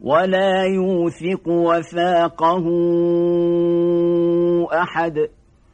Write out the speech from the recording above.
ولا يوثق وثاقه أحد.